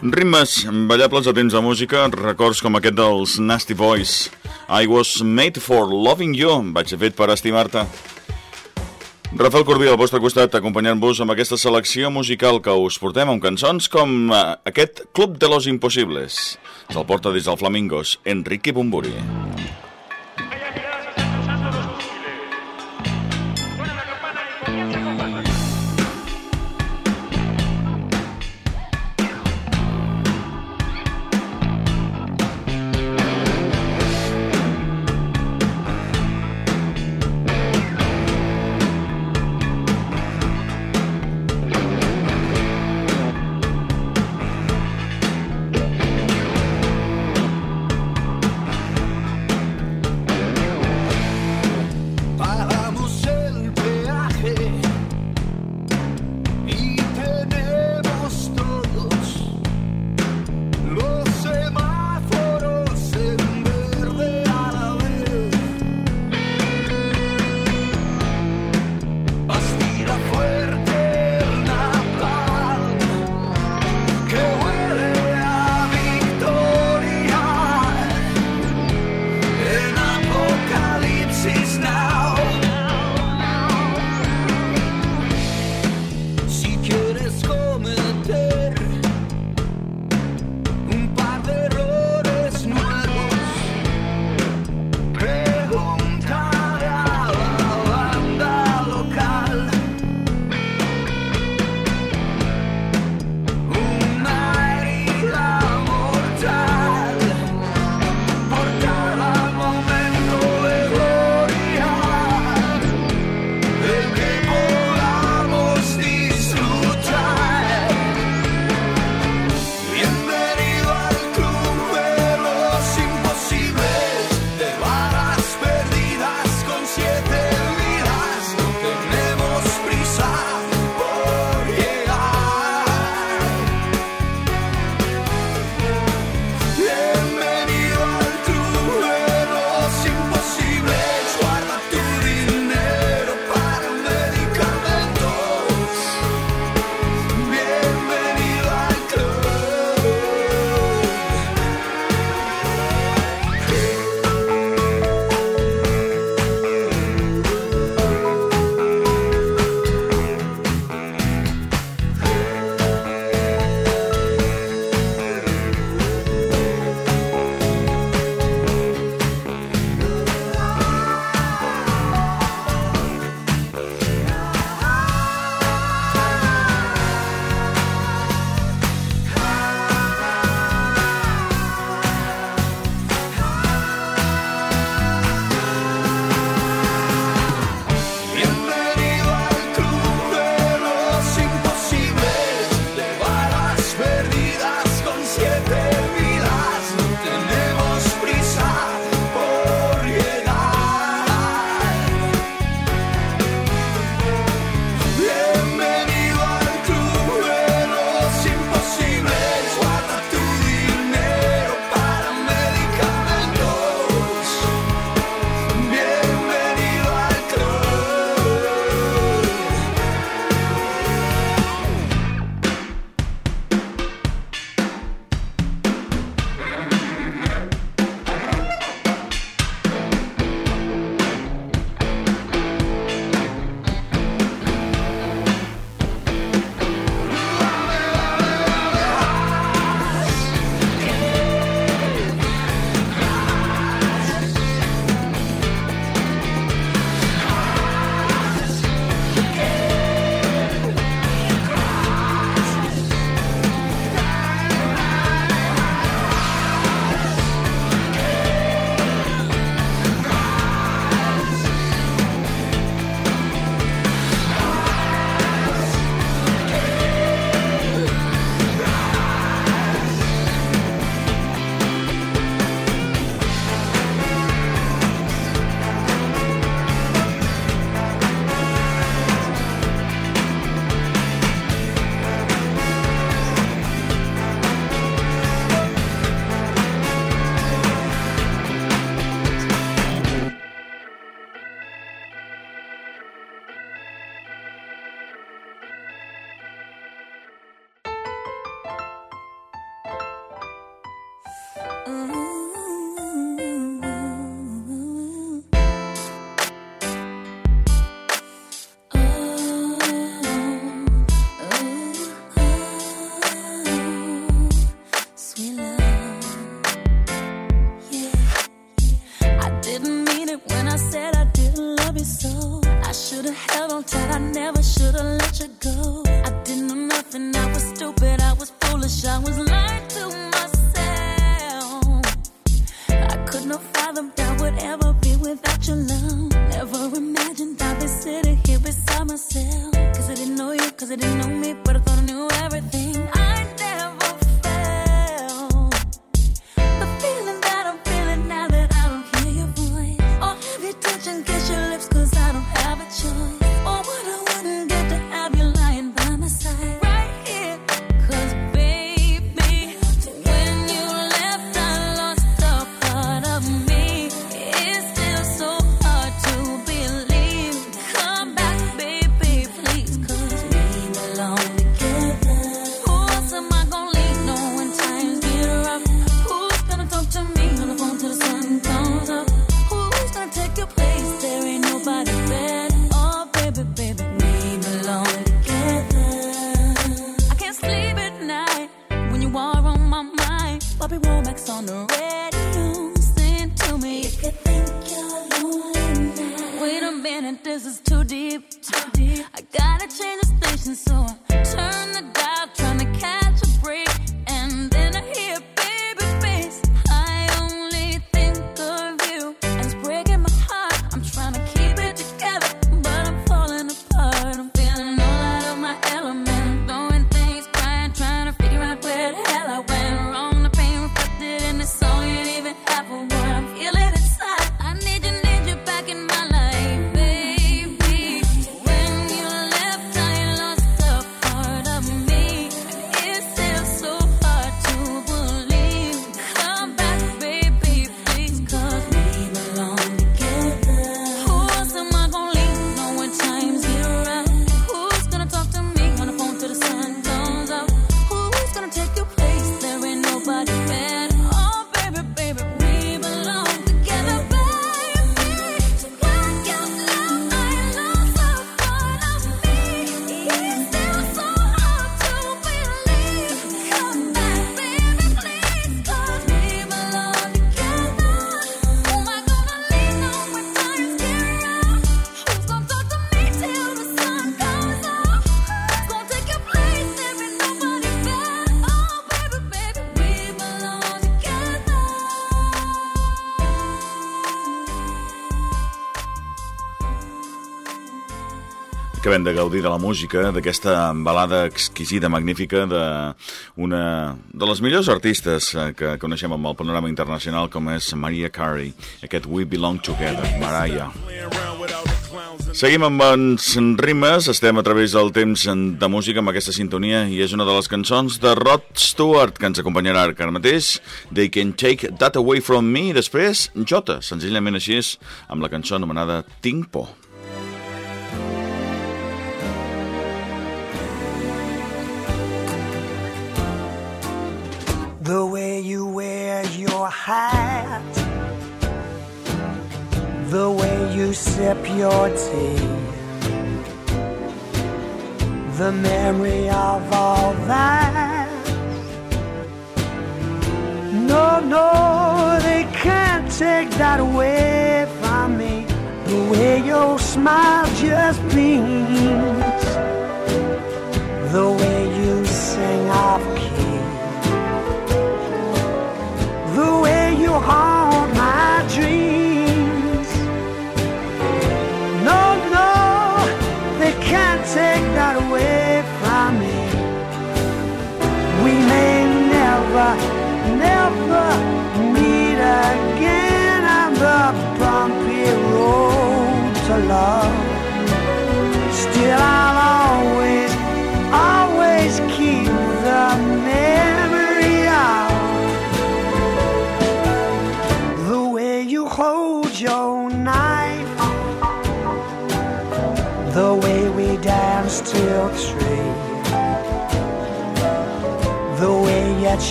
Ritmes ballables a temps de música, records com aquest dels Nasty Boys. I was made for loving you, vaig ser fet per estimar-te. Rafael Corbí al vostre costat, acompanyant-vos amb aquesta selecció musical que us portem amb cançons com eh, aquest Club de los Imposibles. Se'l porta des del Flamingos, Enrique Bumburi. Hay acabem de gaudir de la música, d'aquesta balada exquisida, magnífica, d'una de, de les millors artistes eh, que coneixem amb el panorama internacional, com és Maria Carey, aquest We Belong Together, Mariah. Seguim amb els rimes, estem a través del temps de música amb aquesta sintonia i és una de les cançons de Rod Stewart que ens acompanyarà ara mateix They Can Take That Away From Me i després Jota, senzillament així és, amb la cançó anomenada Tinc Por. hat. The way you sip your tea. The memory of all that. No, no, they can't take that away from me. The way your smile just beams. The way you haunt my dreams. No, no, they can't take that away from me. We may never, never meet again on the bumpy road to love.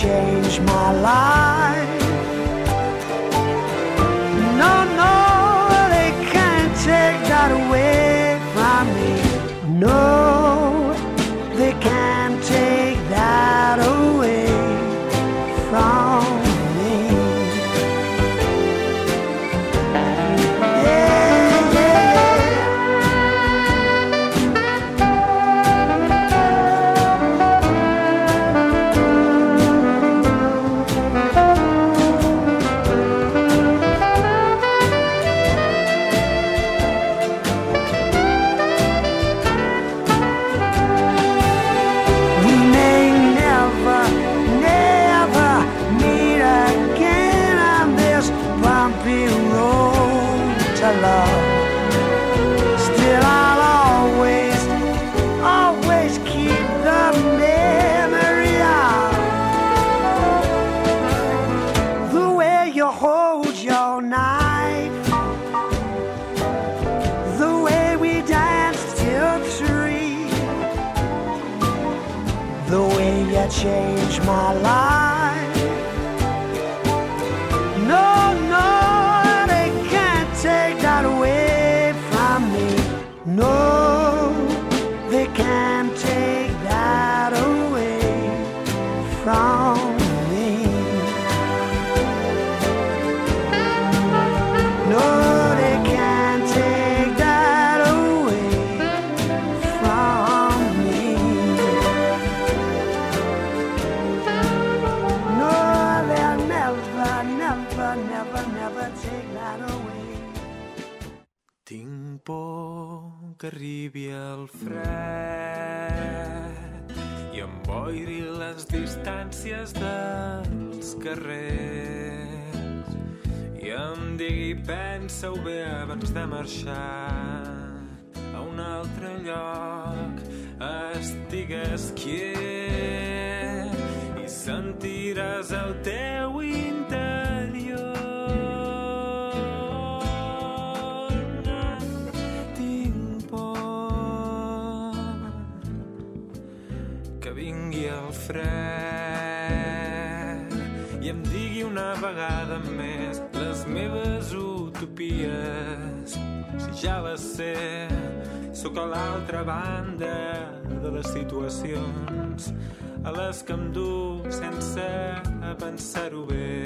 change my life. de marxar a un altre lloc. Estigues quiet i sentiràs el teu interior. No tinc por que vingui el fred i em digui una vegada més les meves utopies res, si ja la sé, sóc a l'altra banda de les situacions a les que em du sense pensar-ho bé.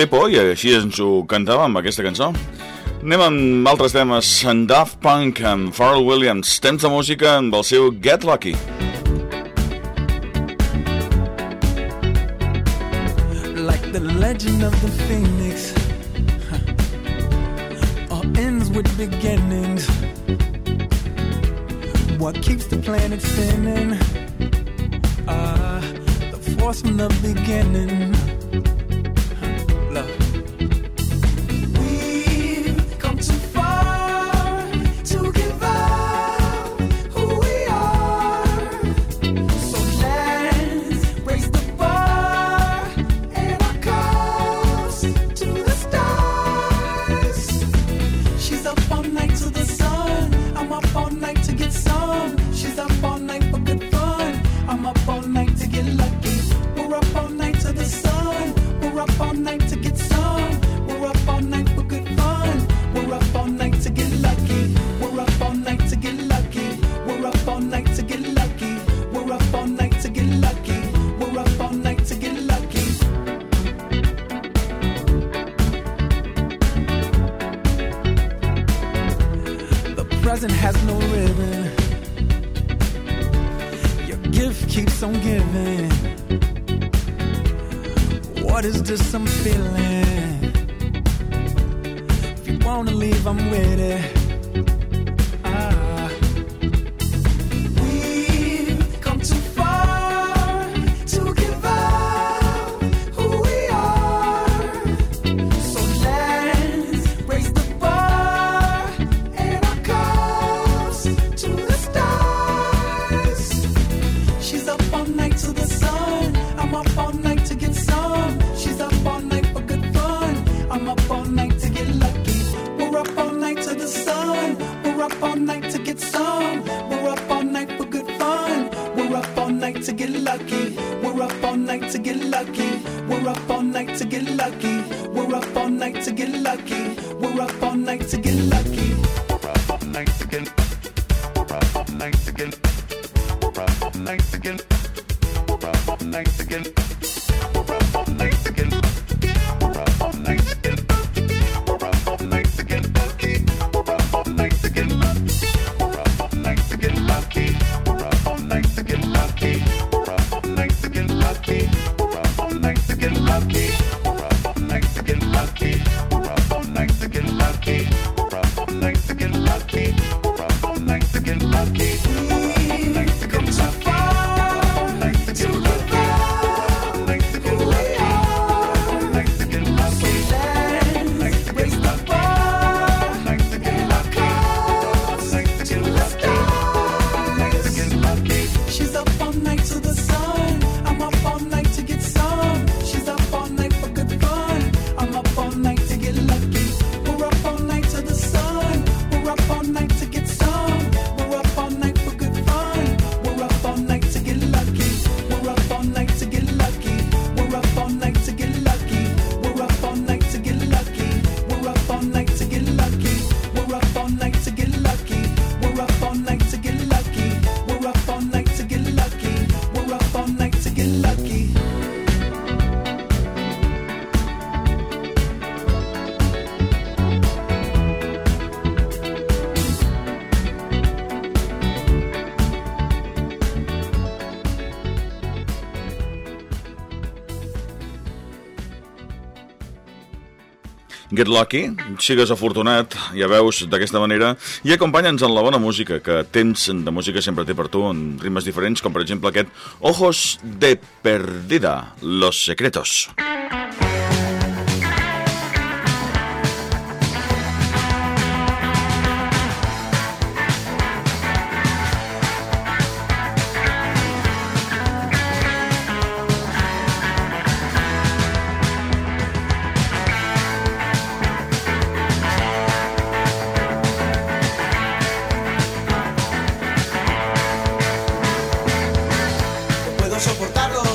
Té por i així ens ho cantàvem, aquesta cançó. Anem amb altres temes, en Daft Punk, amb Pharrell Williams, temps de música amb el seu Get Lucky. Like the legend of the phoenix huh. All ends with beginnings What keeps the planet spinning uh, The force from the beginning Get Lucky, sigues afortunat, ja veus, d'aquesta manera, i acompanya'ns en la bona música, que temps de música sempre té per tu, en ritmes diferents, com per exemple aquest Ojos de Perdida, Los Secretos. Los Secretos. soportarlo.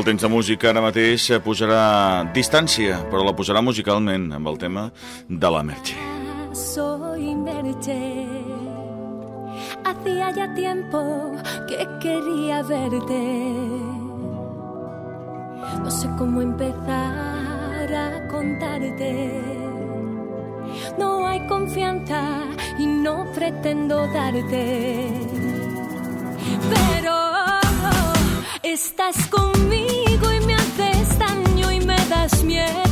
El temps de música ara mateix posarà distància, però la posarà musicalment amb el tema de la Merche. Soy Merche. Hacía ya tiempo que quería verte. No sé cómo empezar a contarte. No hay confianza y no pretendo darte. Pero Estás conmigo y me haces daño y me das miedo.